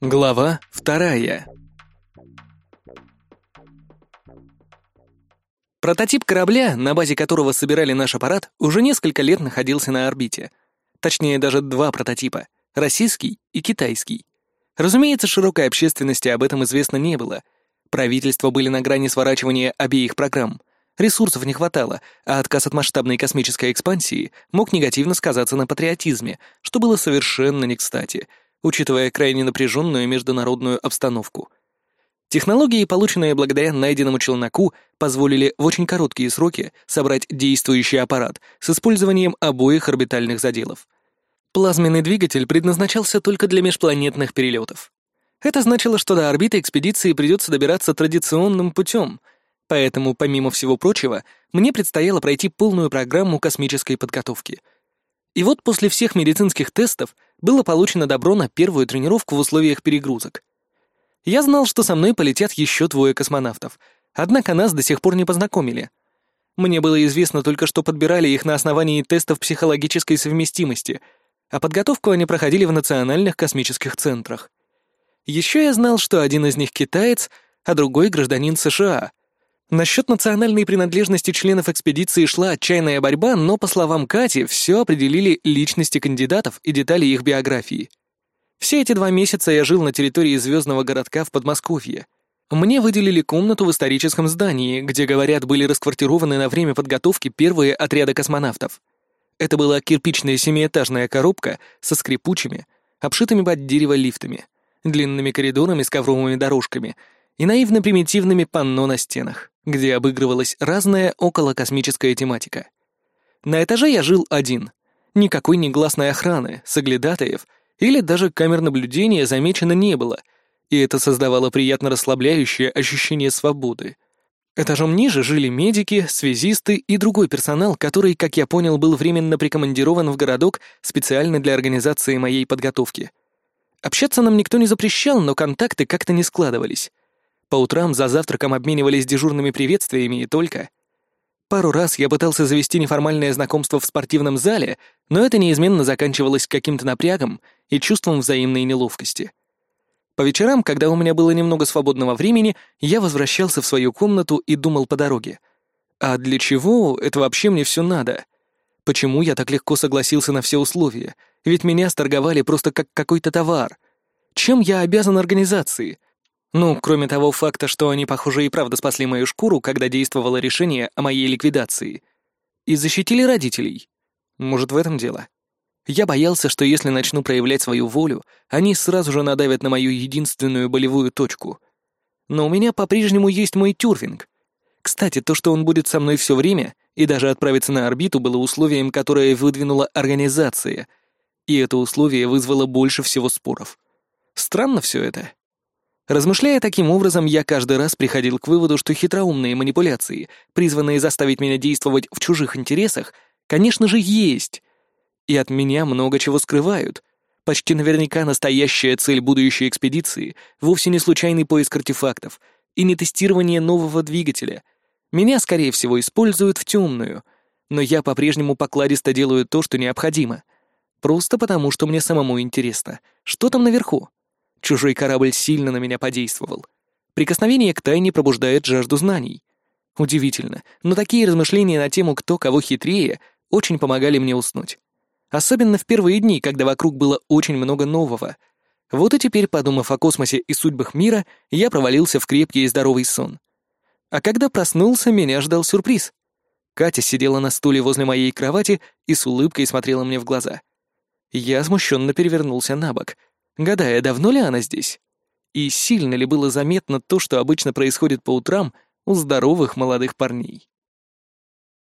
Глава вторая. Прототип корабля, на базе которого собирали наш аппарат, уже несколько лет находился на орбите. Точнее, даже два прототипа — российский и китайский. Разумеется, широкой общественности об этом известно не было. Правительства были на грани сворачивания обеих программ. Ресурсов не хватало, а отказ от масштабной космической экспансии мог негативно сказаться на патриотизме, что было совершенно не кстати, учитывая крайне напряженную международную обстановку — Технологии, полученные благодаря найденному челноку, позволили в очень короткие сроки собрать действующий аппарат с использованием обоих орбитальных заделов. Плазменный двигатель предназначался только для межпланетных перелетов. Это значило, что до орбиты экспедиции придется добираться традиционным путем, поэтому, помимо всего прочего, мне предстояло пройти полную программу космической подготовки. И вот после всех медицинских тестов было получено добро на первую тренировку в условиях перегрузок — я знал, что со мной полетят еще двое космонавтов, однако нас до сих пор не познакомили. Мне было известно только, что подбирали их на основании тестов психологической совместимости, а подготовку они проходили в национальных космических центрах. Еще я знал, что один из них китаец, а другой гражданин США. Насчет национальной принадлежности членов экспедиции шла отчаянная борьба, но, по словам Кати, все определили личности кандидатов и детали их биографии — все эти два месяца я жил на территории звездного городка в Подмосковье. Мне выделили комнату в историческом здании, где, говорят, были расквартированы на время подготовки первые отряды космонавтов. Это была кирпичная семиэтажная коробка со скрипучими, обшитыми под дерево лифтами, длинными коридорами с ковровыми дорожками и наивно-примитивными панно на стенах, где обыгрывалась разная околокосмическая тематика. На этаже я жил один. Никакой негласной охраны, соглядатаев — или даже камер наблюдения замечено не было, и это создавало приятно расслабляющее ощущение свободы. Этажом ниже жили медики, связисты и другой персонал, который, как я понял, был временно прикомандирован в городок специально для организации моей подготовки. Общаться нам никто не запрещал, но контакты как-то не складывались. По утрам за завтраком обменивались дежурными приветствиями и только — Пару раз я пытался завести неформальное знакомство в спортивном зале, но это неизменно заканчивалось каким-то напрягом и чувством взаимной неловкости. По вечерам, когда у меня было немного свободного времени, я возвращался в свою комнату и думал по дороге. А для чего это вообще мне все надо? Почему я так легко согласился на все условия? Ведь меня сторговали просто как какой-то товар. Чем я обязан организации? Ну, кроме того факта, что они, похоже, и правда спасли мою шкуру, когда действовало решение о моей ликвидации. И защитили родителей. Может, в этом дело? Я боялся, что если начну проявлять свою волю, они сразу же надавят на мою единственную болевую точку. Но у меня по-прежнему есть мой тюрфинг. Кстати, то, что он будет со мной все время и даже отправиться на орбиту, было условием, которое выдвинула организация. И это условие вызвало больше всего споров. Странно все это. Размышляя таким образом, я каждый раз приходил к выводу, что хитроумные манипуляции, призванные заставить меня действовать в чужих интересах, конечно же, есть. И от меня много чего скрывают. Почти наверняка настоящая цель будущей экспедиции вовсе не случайный поиск артефактов и не тестирование нового двигателя. Меня, скорее всего, используют в темную, но я по-прежнему покладисто делаю то, что необходимо. Просто потому, что мне самому интересно, что там наверху. Чужой корабль сильно на меня подействовал. Прикосновение к тайне пробуждает жажду знаний. Удивительно, но такие размышления на тему «кто кого хитрее» очень помогали мне уснуть. Особенно в первые дни, когда вокруг было очень много нового. Вот и теперь, подумав о космосе и судьбах мира, я провалился в крепкий и здоровый сон. А когда проснулся, меня ждал сюрприз. Катя сидела на стуле возле моей кровати и с улыбкой смотрела мне в глаза. Я смущенно перевернулся на бок — гадая, давно ли она здесь? И сильно ли было заметно то, что обычно происходит по утрам у здоровых молодых парней?